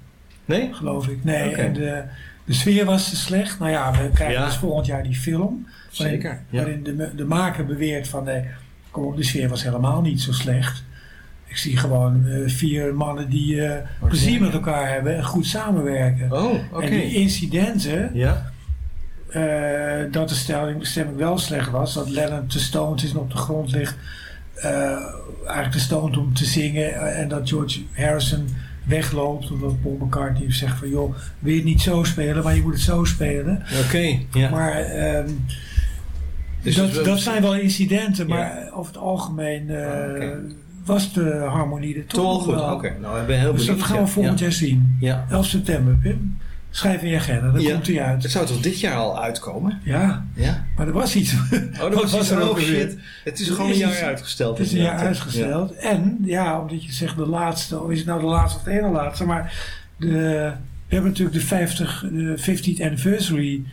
Nee?
geloof ik. Nee, en de, de sfeer was te slecht. Nou ja, we krijgen
Ja.
dus volgend jaar die film. waarin-
Zeker, ja.
Waarin de, de maker beweert van, nee, kom op, de sfeer was helemaal niet zo slecht. Ik zie gewoon eh, vier mannen die eh, plezier met elkaar hebben en goed samenwerken.
Oh, oké.
En die incidenten,
Ja,
eh, dat de stemming, stemming wel slecht was, dat Lennon te stoned is en op de grond ligt, eh, eigenlijk te stoned om te zingen eh, en dat George Harrison wegloopt omdat Paul McCartney zegt van joh, wil je het niet zo spelen, maar je moet het zo spelen.
oké. Ja.
Maar ehm,
Dus
dat, dat zijn wel incidenten, maar over het algemeen eh,
Ah,
was de harmonie er toch
Toch goed. Oké, nou, ik ben heel
Dus
benieuwd.
dat gaan we volgend
ja.
jaar zien.
Ja.
11 september, Pim. Schrijf in je agenda, dan
Ja.
komt hij uit.
Het zou toch dit jaar al uitkomen?
Ja,
Ja.
maar er was iets.
Oh, dat was,
er
er
ook
shit. Het is gewoon een jaar uitgesteld.
Het is een jaar uitgesteld. En ja, omdat je zegt de laatste, of is het nou de laatste of de ene laatste, maar de, we hebben natuurlijk de 50, de 50th anniversary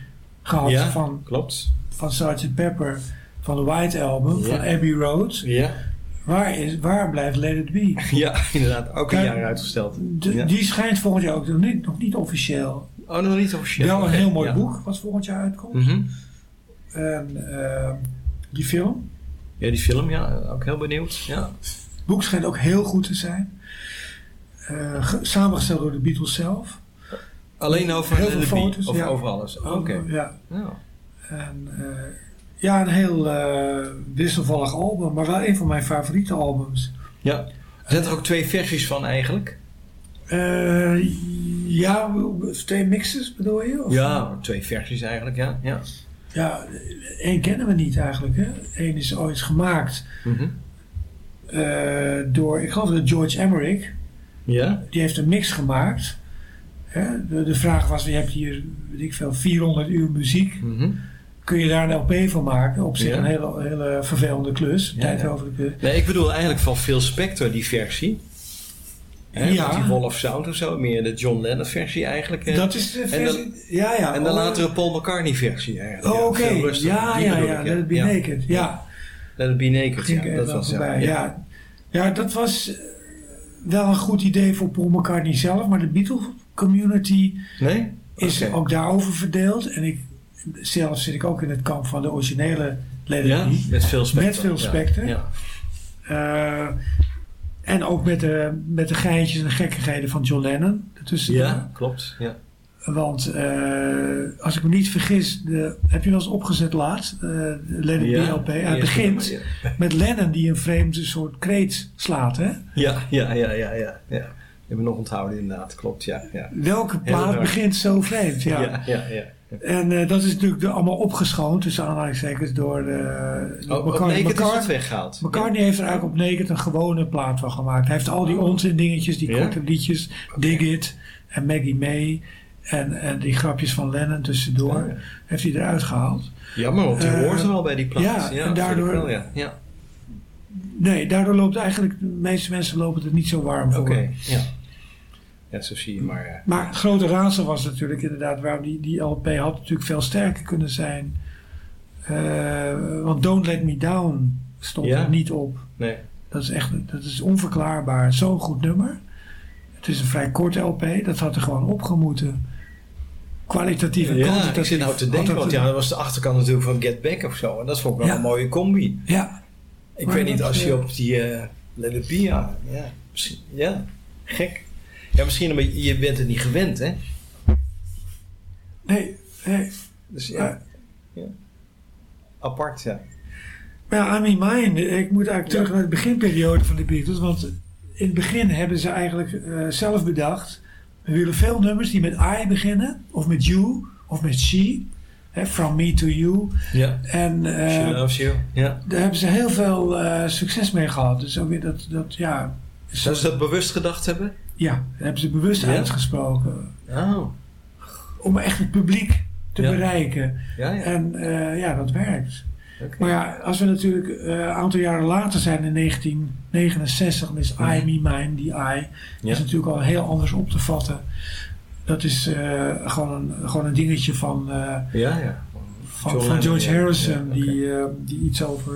gehad
Ja,
van,
klopt.
van Sgt. Pepper, van de White Album, van Abbey Road.
Ja.
Waar, is, waar blijft Let It Be?
ja, inderdaad. Ook een jaar uitgesteld.
De-. Die schijnt volgend jaar ook nog niet, nog niet officieel.
Oh, nog niet officieel.
Wel een heel mooi
ja.
boek wat volgend jaar uitkomt.
Mhm.
En ehm, die film.
Ja, die film, ja. Ook heel benieuwd. Ja.
Het boek schijnt ook heel goed te zijn. Eh, ge- samengesteld door de Beatles zelf.
Alleen over
Heel veel
Be,
foto's,
Of
ja.
over alles. Oké.
Ja.
Ja.
En, eh, ja, een heel eh, wisselvallig album, maar wel een van mijn favoriete albums.
ja. Er zijn er ook twee versies van eigenlijk?
Eh, ja, twee mixes bedoel je? Of-
Ja, twee versies eigenlijk, ja. ja.
Ja, één kennen we niet eigenlijk. Hè? Eén is ooit gemaakt
Mhm.
eh, door, ik geloof dat George Emmerich.
Ja?
Die heeft een mix gemaakt. Hè? De, de vraag was, je hebt hier, weet ik veel, 400 uur muziek.
Mhm.
Kun je daar een LP van maken? Op zich
Ja.
een hele, hele vervelende klus.
Ja,
tijd
ja.
over de klus.
Nee, ik bedoel eigenlijk van Phil Spector, die versie. Hè,
Ja.
met Die Wall of Sound of zo. Meer de John Lennon versie eigenlijk. hè.
Dat is de
En
versie.
de,
ja, ja.
en de
Oh,
latere Paul McCartney versie eigenlijk.
Oh,
Ja,
oké.
veel.
Ja, ja, ja. Let it be naked. Ja.
Let it be naked, ja. Dat was
voorbij.
ja.
Ja. Ja. dat was eh, wel een goed idee voor Paul McCartney zelf. Maar de Beatles community
Nee?
is
Oké.
ook daarover verdeeld. En ik, zelf zit ik ook in het kamp van de originele It
Ja, met Phil Spector.
Met Phil
ja.
En ook met de, met de geintjes en gekkigheden van John Lennon. ertussendoor.
Ja, klopt. Ja.
Want eh, als ik me niet vergis, de, heb je wel eens opgezet laatst, eh, Be
Ja,
LP. Hij begint met Lennon die een vreemde soort kreet slaat. Hè?
Ja, ja, ja, ja, ja. ja. Ik heb me nog onthouden inderdaad, klopt, ja. ja.
Welke plaat begint zo vreemd? Ja.
Ja, ja, ja.
En eh, dat is natuurlijk de- allemaal opgeschoond, tussen aanhalingstekens, door de... door
Oh, op
McCartney.
Is
McCart-
het weggehaald.
McCartney heeft er eigenlijk op Naked een gewone plaat van gemaakt. Hij heeft al die onzin dingetjes, die
Ja?
korte liedjes, Dig It en Maggie May en, en die grapjes van Lennon tussendoor,
Ja.
heeft hij eruit gehaald.
Jammer, want die
Eh,
hoort er wel bij die plaat.
ja, en daardoor-
ja.
Nee, daardoor loopt eigenlijk, de meeste mensen lopen er niet zo warm voor.
Oké, ja. Ja, zo zie je maar. Ja.
Maar het grote raadsel was natuurlijk inderdaad waarom die, die LP had natuurlijk veel sterker kunnen zijn. Eh, want Don't Let Me Down stond
Ja.
er niet op.
Nee.
Dat is echt dat is onverklaarbaar. Zo'n goed nummer. Het is een vrij korte LP. Dat had er gewoon opgemoeten. Kwalitatief en
Ja,
kwantitatief.
ik zit nou te denken,
dat
want ja, dat was de achterkant natuurlijk van Get Back of zo. En dat vond ik wel
Ja.
een mooie combi.
Ja,
Ik
Maar
weet niet,
dat,
als je
eh,
op die eh It Be, ja, ja, gek. Ja, misschien omdat je, bent het niet gewend, hè?
nee, nee.
Dus ja,
Ja.
ja. apart, ja.
Maar I mean mine. Ik moet eigenlijk terug naar de beginperiode van de Beatles. Want in het begin hebben ze eigenlijk eh, zelf bedacht. We willen veel nummers die met I beginnen. Of met you. Of met she. Hè, from me to you.
Ja,
En eh,
She Loves You, ja.
daar hebben ze heel veel eh, succes mee gehad. Dus ook weer dat, dat ja...
Zou ze dat bewust gedacht hebben?
Ja, dat hebben ze bewust
Ja?
uitgesproken.
Oh,
Om echt het publiek te
Ja.
bereiken.
ja, ja.
En eh, ja, dat werkt. Maar ja, als we natuurlijk eh, een aantal jaren later zijn in 1969, dan is I, Me, Mine, die I, is natuurlijk al heel anders op te vatten. Dat is eh, gewoon, een, gewoon een dingetje van,
Ja, ja.
van,
John
van George. Harrison, die, die iets over.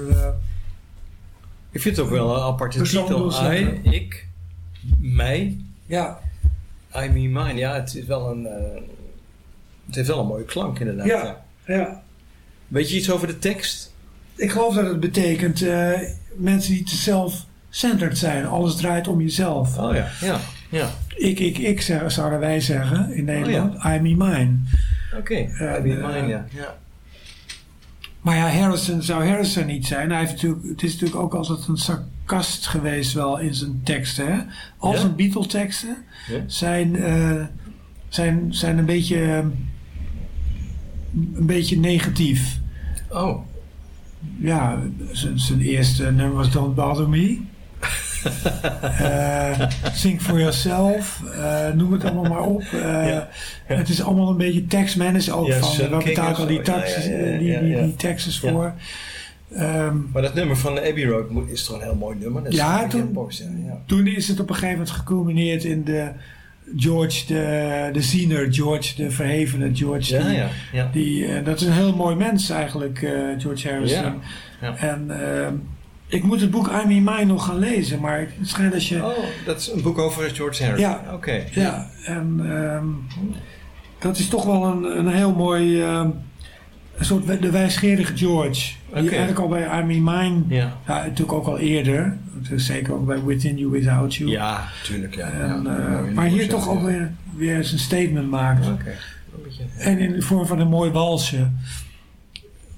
Ik vind het ook wel een aparte titel. I, ik, mij,
ja,
I, me, mine. Ja, het is wel een... eh, het heeft wel een mooie klank, inderdaad.
Ja. ja.
Weet je iets over de tekst?
Ik geloof dat het betekent eh, mensen die te self-centered zijn. Alles draait om jezelf.
Oh ja, ja, ja.
Ik, ik, ik, zeg- zouden wij zeggen in Nederland. I, me, mine.
Oké,
Eh,
I, me,
eh,
mine, ja. ja.
Maar ja, Harrison zou Harrison niet zijn. Hij heeft natuurlijk, het is natuurlijk ook altijd een sarcast geweest wel in zijn teksten. Hè? Al
Ja?
zijn Beatle-teksten
Ja?
zijn, eh, zijn, zijn een beetje, een beetje negatief.
Oh,
Ja, zijn, zijn eerste nummer was Don't Bother Me. eh Think for Yourself, eh, noem het allemaal maar op. Eh, Het is allemaal een beetje tekstmanage ook
Ja,
van,
King
betalen al die.
Ja,
taxes,
ja, ja,
die,
ja,
die,
ja.
die taxes
Ja.
voor. Ehm,
Maar dat nummer van de Abbey Road is toch een heel mooi nummer? Dat
Ja, toen-
ja, ja.
Toen is het op een gegeven moment geculmineerd in de George, de, de ziener, George, de verhevene George.
Ja,
die,
ja, ja.
Die, eh, dat is een heel mooi mens eigenlijk, eh, George Harrison. En ehm, ik moet het boek I'm in Mine nog gaan lezen, maar het schijnt dat je...
Oh, dat is een boek over George Harrison.
Ja.
Oké.
Ja, en ehm, dat is toch wel een, een heel mooi, een soort de wijsgerige George. Die
Oké.
eigenlijk al bij I'm in Mine,
Ja.
ja, natuurlijk ook al eerder, dus zeker ook bij Within You, Without You.
Ja, tuurlijk. Ja,
En, eh, maar hier toch ook weer, weer eens een statement maakt.
Beetje-
En in de vorm van een mooi walsje.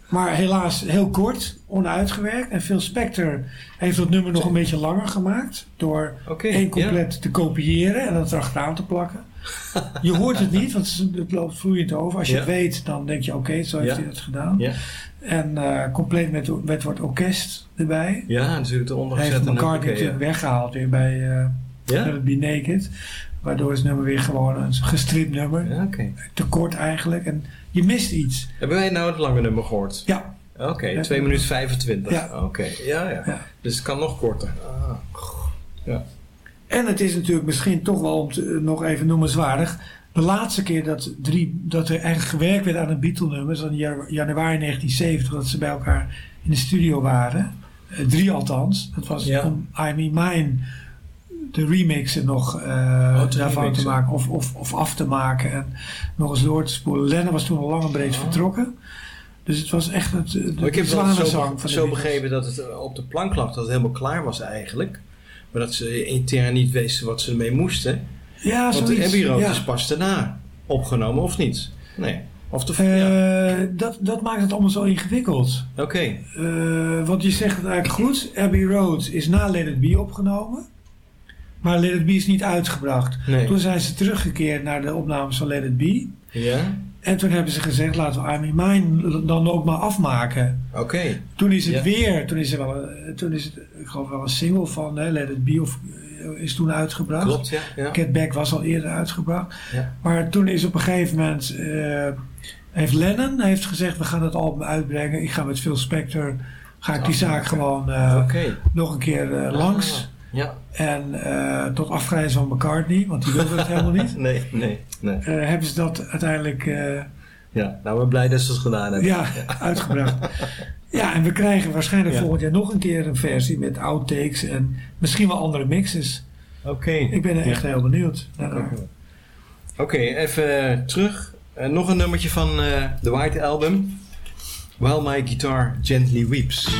Maar helaas heel kort, onuitgewerkt. En Phil Spector heeft dat nummer nog een beetje langer gemaakt. Door één couplet te kopiëren en dat erachteraan te plakken. Je hoort het niet, want het loopt vloeiend over. Als je het weet, dan denk je oké, zo heeft hij het gedaan. En eh, compleet met, met wat orkest erbij.
Ja, natuurlijk eronder
Hij
gezet.
heeft
en
McCartney
oké, ja.
weggehaald weer bij eh
Ja?
Be Naked. Waardoor is het nummer weer gewoon een gestript nummer.
Ja, oké.
Te kort eigenlijk. En je mist iets.
Hebben wij nou het lange nummer gehoord?
Ja.
Oké,
Ja.
2 minuten 25.
Ja.
Oké, ja, ja,
Ja.
Dus het kan nog korter. Ah. Ja.
En het is natuurlijk misschien toch wel om te- nog even noemenswaardig. De laatste keer dat, drie, dat er eigenlijk gewerkt werd aan een Beatle-nummer, in jan- januari 1970, dat ze bij elkaar in de studio waren. Eh, drie althans. Dat was
Ja.
om I Mean Mine de remixen nog eh,
Oh,
daarvan
remixen.
te maken of, of, of af te maken en nog eens door te spoelen. Lennon was toen al lang en breed vertrokken. Dus het was echt het, de,
ik heb wel zo,
zwanenzang van de
zo begrepen dat het eh, op de plank lag, dat het helemaal klaar was eigenlijk. Maar dat ze intern niet wisten wat ze ermee moesten.
Ja,
Want de. Abbey Road
ja.
is pas daarna opgenomen, of niet? Nee. Of de...
Eh,
ja.
dat, dat maakt het allemaal zo ingewikkeld.
Oké.
Eh, want je zegt het eigenlijk goed. Abbey Road is na Let It Be opgenomen. Maar Let It Be is niet uitgebracht.
Nee.
Toen zijn ze teruggekeerd naar de opnames van Let It Be.
Ja?
En toen hebben ze gezegd, laten we I'm in Mine dan ook maar afmaken.
Oké.
Toen is het
Ja.
weer, toen is er wel, een- toen is het, ik geloof wel een single van hè, Let It Be of, eh, is toen uitgebracht.
Klopt, ja. ja.
Get Back was al eerder uitgebracht.
Ja.
Maar toen is op een gegeven moment... eh, heeft Lennon heeft gezegd... we gaan het album uitbrengen. Ik ga met Phil Spector... ga ik die zaak gewoon eh, nog een keer eh, langs.
Ja.
En tot afgrijzen van McCartney... want die wilde het helemaal niet.
Nee, nee, nee.
hebben ze dat uiteindelijk
Ja, nou, we zijn blij dat ze het gedaan hebben.
ja, uitgebracht. Ja, en we krijgen waarschijnlijk
Ja.
volgend jaar nog een keer een versie... met outtakes en misschien wel andere mixes.
Oké.
Ik ben er echt heel benieuwd naar.
Oké, even eh, terug. Eh, nog een nummertje van eh The White Album. While My Guitar Gently Weeps.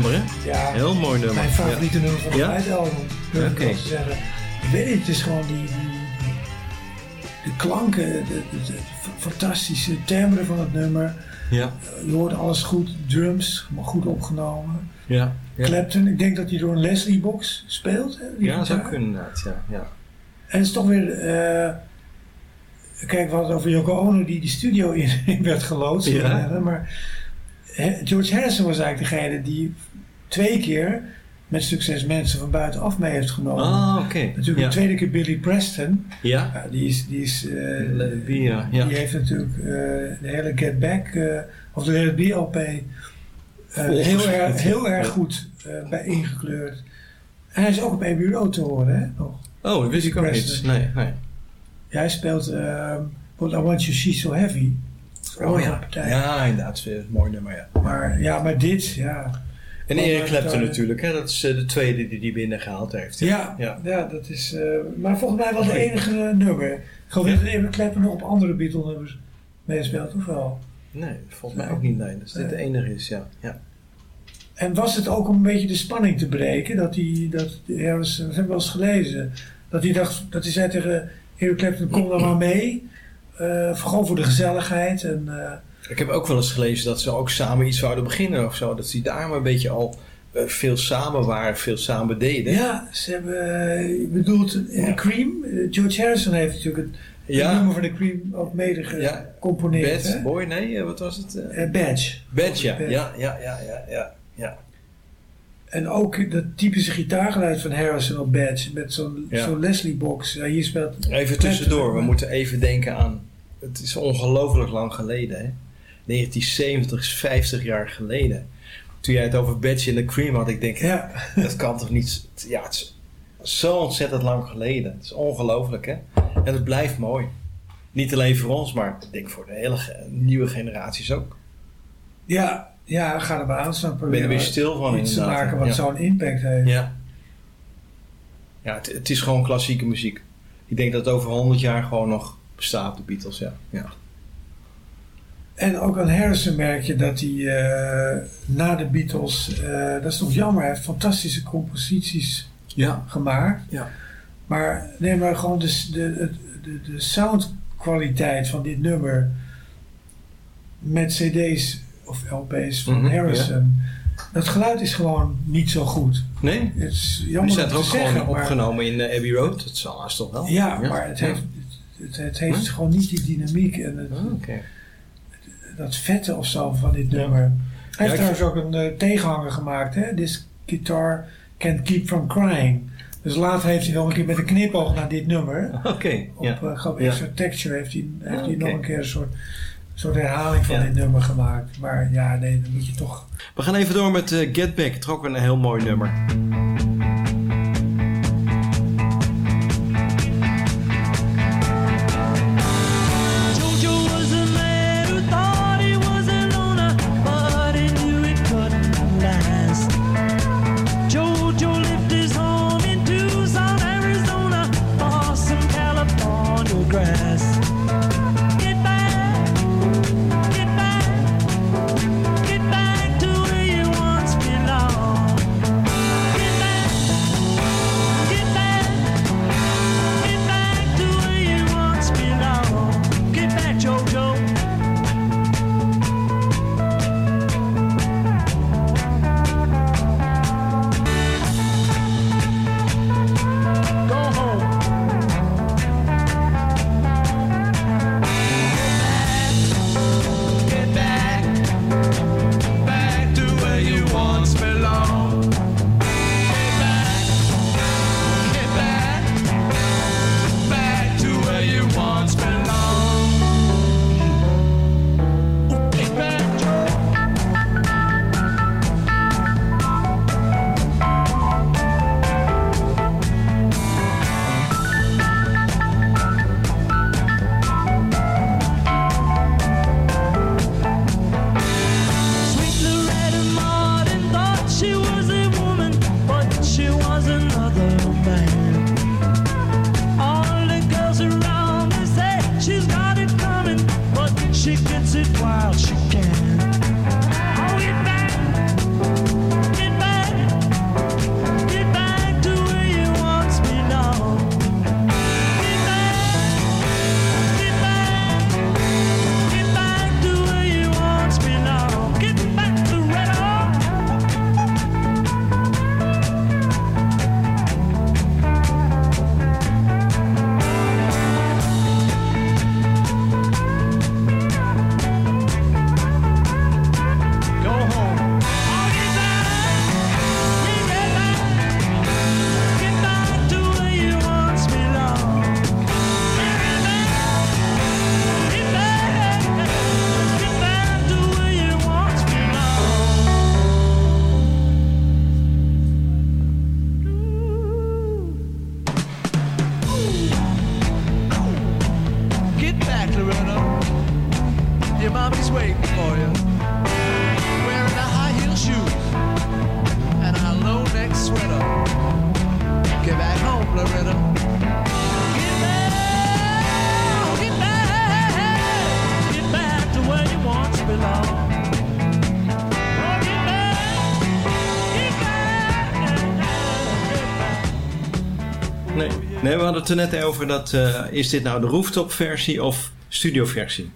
Nummer, hè?
Ja,
Heel mooi nummer.
Mijn favoriete nummer van het
Ja?
White Album.
Oké.
zeggen. Ik weet niet, het is gewoon die, die, de klanken, de, de- de fantastische timbre van het nummer.
Ja.
Je hoort alles goed, drums, maar goed opgenomen.
Ja. Ja,
Clapton, ik denk dat hij door een Leslie box speelt. Hè,
ja dat zou kunnen inderdaad. Ja. Ja.
En het is toch weer. eh, kijk, we hadden het over Yoko Ono die die studio in, werd geloodst.
Ja.
Maar George Harrison was eigenlijk degene die twee keer met succes mensen van buitenaf mee heeft genomen.
Ah, oké.
Natuurlijk
Ja.
de tweede keer Billy Preston.
Ja.
Die is. Die, is,
Wie, ja. ja.
die heeft natuurlijk eh, de hele Get Back eh, of de hele BLP heel, erg, heel erg goed bij ingekleurd. En hij is ook op Road te horen, hè? Nog.
Oh, dat wist ik ook niet. Nee, nee.
Ja, hij speelt ehm But I Want You She's So Heavy.
Oh ja.
partij.
Ja, inderdaad. Mooi nummer, ja.
Maar, ja, maar dit, ja.
En
maar
Clapton natuurlijk, hè? Dat is eh, de tweede die die binnengehaald heeft.
Ja,
ja.
ja. dat is... eh, maar volgens mij wel de enige nummer. Ik geloof niet dat Eric Clapton nog op andere Beatle-nummers meespeelt, of wel?
Nee, volgens mij ook niet. Nee, dat dit de enige is, ja. ja.
En was het ook om een beetje de spanning te breken? Dat hij, dat Harrison, dat heb ik wel eens gelezen, dat hij dacht, dat hij zei tegen Eric Clapton, kom dan maar mee. Eh, gewoon voor de gezelligheid. En,
Ik heb ook wel eens gelezen dat ze ook samen iets zouden beginnen of zo. Dat ze daar maar een beetje al eh, veel samen waren, veel samen deden.
ja, ze hebben, eh, je bedoelt in de Cream, eh, George Harrison heeft natuurlijk het, het
Ja.
nummer van de Cream ook mede
Ja.
gecomponeerd.
Bad
hè?
Boy, nee, wat was het? Eh,
Badge.
Bad, ja.
Bad.
Ja, ja, ja, ja, ja. ja.
En ook dat typische gitaargeluid van Harrison op Badge, met zo'n
Ja.
zo'n Leslie box. Ja, hier speelt
Even tussendoor, we moeten even denken aan. Het is ongelooflijk lang geleden, hè? 1970 is 50 jaar geleden. Toen jij het over Badge in the Cream had, ik denk,
Ja.
dat kan toch niet. Ja, het is zo ontzettend lang geleden. Het is ongelooflijk, hè? En het blijft mooi. Niet alleen voor ons, maar ik denk voor de hele nieuwe generaties ook.
Ja, ja, ga er maar aan staan.
Ben je er weer stil van,
Iets te maken wat
ja.
zo'n impact heeft.
Ja. Ja, het, het is gewoon klassieke muziek. Ik denk dat het over 100 jaar gewoon nog bestaat, de Beatles, ja. ja.
En ook aan Harrison merk je dat hij eh, na de Beatles, eh, dat is toch jammer, hij heeft fantastische composities
Ja.
gemaakt.
Ja.
Maar neem maar gewoon de, de, de, de soundkwaliteit van dit nummer met cd's of lp's van
Mhm,
Harrison. Dat geluid is gewoon niet zo goed.
Nee?
Het is jammer
er ook gewoon
maar-
opgenomen in eh, Abbey Road. Dat zal haast toch wel?
Ja, maar het heeft, het, het heeft gewoon niet die dynamiek en het,
Ah, oké.
Dat vette of zo van dit nummer. Hij heeft trouwens ook een eh, tegenhanger gemaakt, hè? This guitar can't keep from crying. Dus later heeft hij nog een keer met een knipoog naar dit nummer.
Oké,
Op gewoon
Ja.
extra texture heeft hij, heeft
Ah,
hij nog een keer een soort, soort herhaling van dit nummer gemaakt. Maar ja, nee, dan moet je toch.
We gaan even door met eh, Get Back. Ook een heel mooi nummer.
She gets it while she can.
Er net over dat... eh, is dit nou de rooftop versie of studio versie?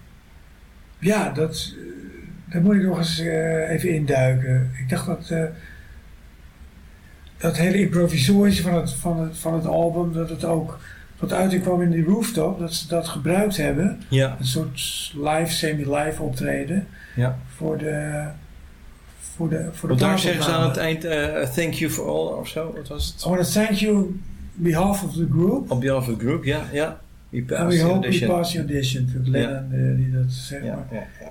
Ja, dat, eh, daar moet ik nog eens eh, even induiken. Ik dacht dat dat hele improvisorische van het, van, het, van het album, dat het ook tot uiting kwam in die rooftop, dat ze dat gebruikt hebben.
Ja.
Een soort live, semi-live optreden
Ja.
voor de voor de voor de
Want daar zeggen ze aan het eind... thank you for all of zo. Wat was het?
Want to thank you behalf of the group.
On behalf of the group, ja. ja. We
we
the
hope we
audition.
pass your audition. Lennon, eh, die dat zeg
Ja,
maar.
ja,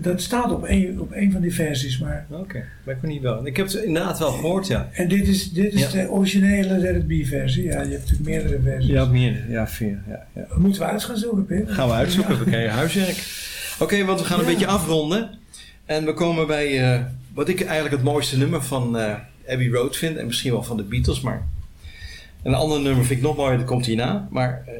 Dat staat op één, op één van die versies, maar...
Oké, ben ik me niet wel. Ik heb het inderdaad wel gehoord, ja.
En dit is, dit is de originele Let It Be versie. Ja, je hebt natuurlijk meerdere versies.
Ja, meer. Ja, vier. Ja, ja.
Moeten we uit gaan zoeken, Pim.
Gaan we uitzoeken, we krijgen huiswerk. Oké, want we gaan een beetje afronden. En we komen bij eh, wat ik eigenlijk het mooiste nummer van eh, Abbey Road vind. En misschien wel van de Beatles, maar... Een ander nummer vind ik nog mooier, dat komt hierna. Maar eh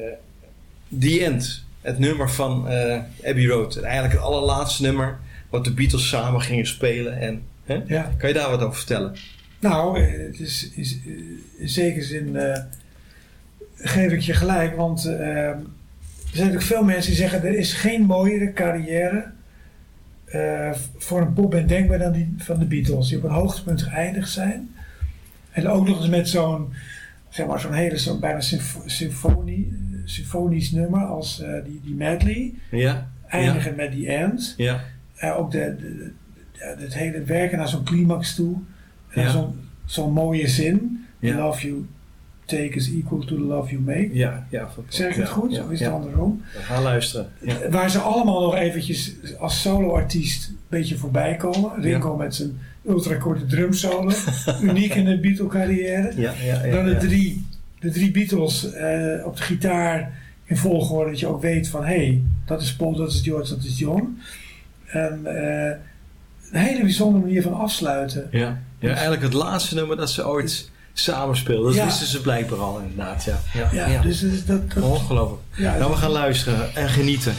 The End, het nummer van eh, Abbey Road. En eigenlijk het allerlaatste nummer wat de Beatles samen gingen spelen. En, hè?
Ja.
Kan je daar wat over vertellen?
Nou, eh, het is, is, in zekere zin geef ik je gelijk, want er zijn natuurlijk veel mensen die zeggen er is geen mooiere carrière voor een popband denkbaar dan die van de Beatles, die op een hoogtepunt geëindigd zijn. En ook nog eens met zo'n, zeg maar, zo'n hele, zo'n bijna symf- symfonie, eh, symfonisch nummer als eh, die, die medley.
Ja.
Eindigen met die end.
Ja.
Eh, ook de, de, de- het hele werken naar zo'n climax toe. En
Ja.
zo'n zo'n mooie zin. The
Ja.
love you take is equal to the love you make.
Ja, ja.
Zeg ik het goed? of is het andersom?
We gaan luisteren.
Waar ze allemaal nog eventjes als soloartiest een beetje voorbij komen. Ringo met zijn ultrakorte drumsolo. Uniek in de Beatle carrière.
Ja, ja, ja,
Dan de drie, de drie Beatles eh, op de gitaar in volgorde. Dat je ook weet van hé, hey, dat is Paul, dat is George, dat is John. En eh, een hele bijzondere manier van afsluiten.
Ja. ja, eigenlijk het laatste nummer dat ze ooit samenspeelden. Dat
Ja.
wisten ze blijkbaar al inderdaad. Ja, ja,
Ja, dus dat,
Ongelooflijk.
Ja,
nou, we gaan luisteren en genieten.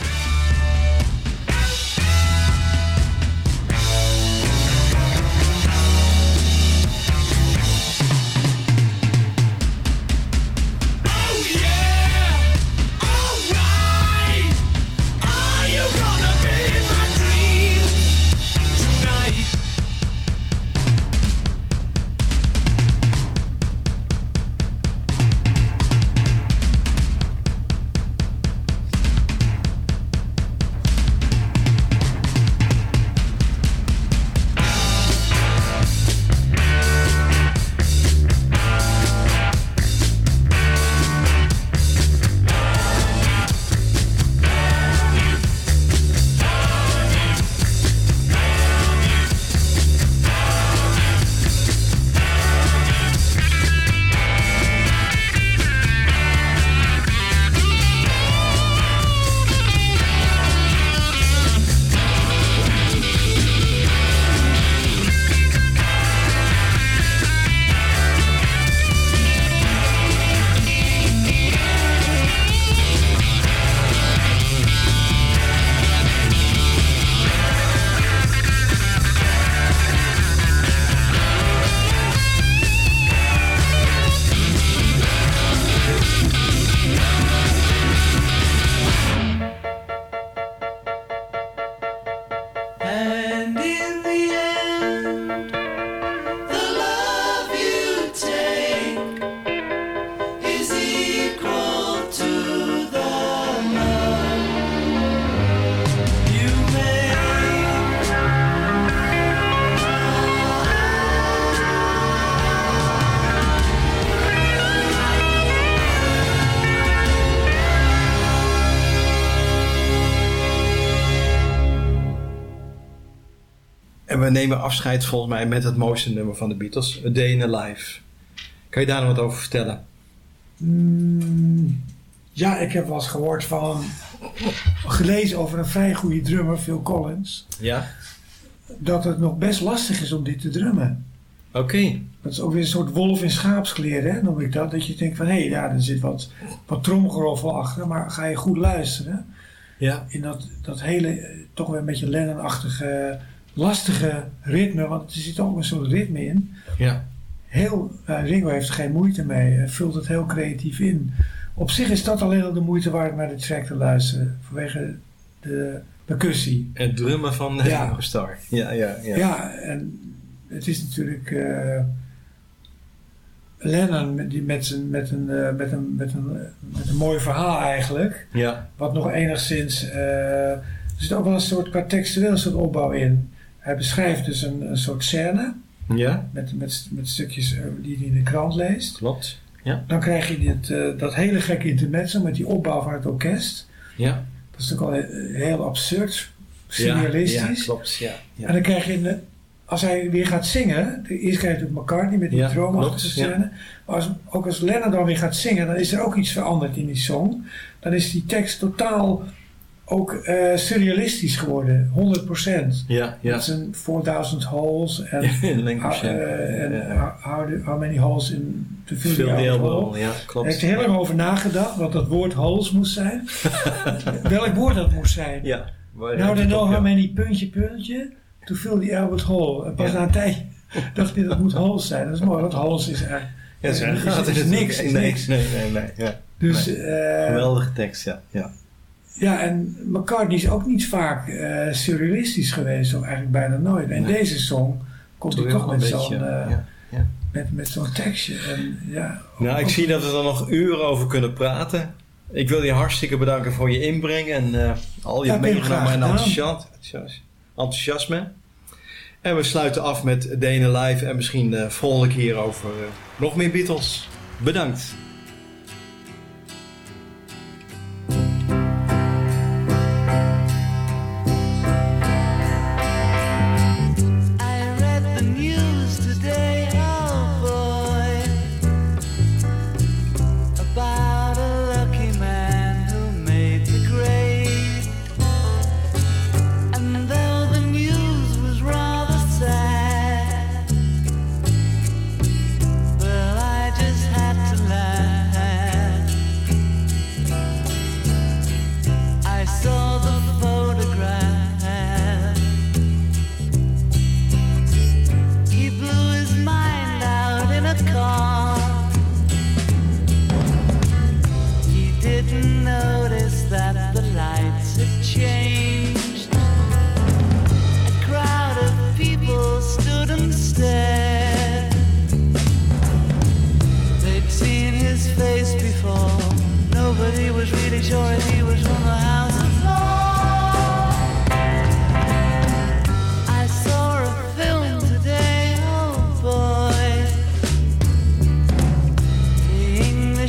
We nemen afscheid volgens mij met het mooiste nummer van de Beatles. A Day in the Life. Kan je daar nog wat over vertellen?
Mm, Ja, ik heb wel eens gehoord van, gelezen over een vrij goede drummer, Phil Collins,
Ja?
dat het nog best lastig is om dit te drummen.
Oké.
Dat is ook weer een soort wolf in schaapskleren, hè, noem ik dat. Dat je denkt van, hé, hey, ja, er zit wat, wat tromgeroffel achter, maar ga je goed luisteren.
Ja.
In dat, dat hele, eh, toch weer een beetje Lennon-achtige, lastige ritme, want er zit ook een soort ritme in.
Ja.
Heel, eh, Ringo heeft er geen moeite mee, hij vult het heel creatief in. Op zich is dat alleen al de moeite waard naar de track te luisteren, vanwege de percussie.
Het drummen van
Ja.
Ringo Starr. Ja, ja, ja.
Ja, en het is natuurlijk eh, Lennon met, die met, zijn, met, een, met, een, met, een, met een mooi verhaal eigenlijk.
Ja.
Wat nog enigszins. er zit ook wel een soort qua textueel soort opbouw in. Hij beschrijft dus een, een soort scène.
Ja.
Met, met, met stukjes eh, die hij in de krant leest.
Klopt. Ja.
Dan krijg je dit, eh, dat hele gekke intermezzo met die opbouw van het orkest.
Ja.
Dat is natuurlijk al heel absurd, surrealistisch.
Ja, klopt. Ja. ja.
En dan krijg je, een- als hij weer gaat zingen, de- eerst krijg je natuurlijk McCartney met die
Ja,
droomachtige scène. Maar als, ook als Lennon dan weer gaat zingen, dan is er ook iets veranderd in die song. Dan is die tekst totaal ook eh, surrealistisch geworden, 100%.
Ja, ja.
Met zijn 4000 holes en, how, many holes in to fill
Fill
the
the
elbow.
elbow, ja, klopt.
Daar heeft hij heel erg over nagedacht, wat dat woord holes moest zijn. Welk woord dat moest zijn.
Ja.
Nou, dan know
ja.
how many puntje, puntje, to fill the Albert hole. En pas
Ja.
na een tijdje dacht hij dat moet holes zijn. Dat is mooi, want holes is eigenlijk
Ja,
is, is, niks. Is
nee,
niks.
Nee, nee, nee. Ja.
Dus,
Nee.
eh,
Geweldige tekst, ja. ja.
Ja, en McCartney is ook niet vaak eh, surrealistisch geweest, of eigenlijk bijna nooit. En
Nee.
deze song komt hij
Toch
met
een
zo'n
beetje,
eh,
ja, ja.
met, met zo'n tekstje. En, ja,
Nou, ik
ook-
zie dat we er nog uren over kunnen praten. Ik wil je hartstikke bedanken voor je inbreng en eh, al je
Ja,
meegenomen en enthousiasme. En we sluiten af met Dane Live en misschien eh volgende keer over nog meer Beatles. Bedankt.